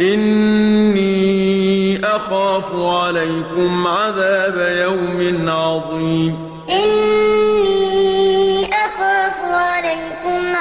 إِنِّي أَخَافُ عَلَيْكُمْ عَذَابَ يَوْمٍ عَظِيمٍ. إِنِّي أَخَافُ عَلَيْكُمْ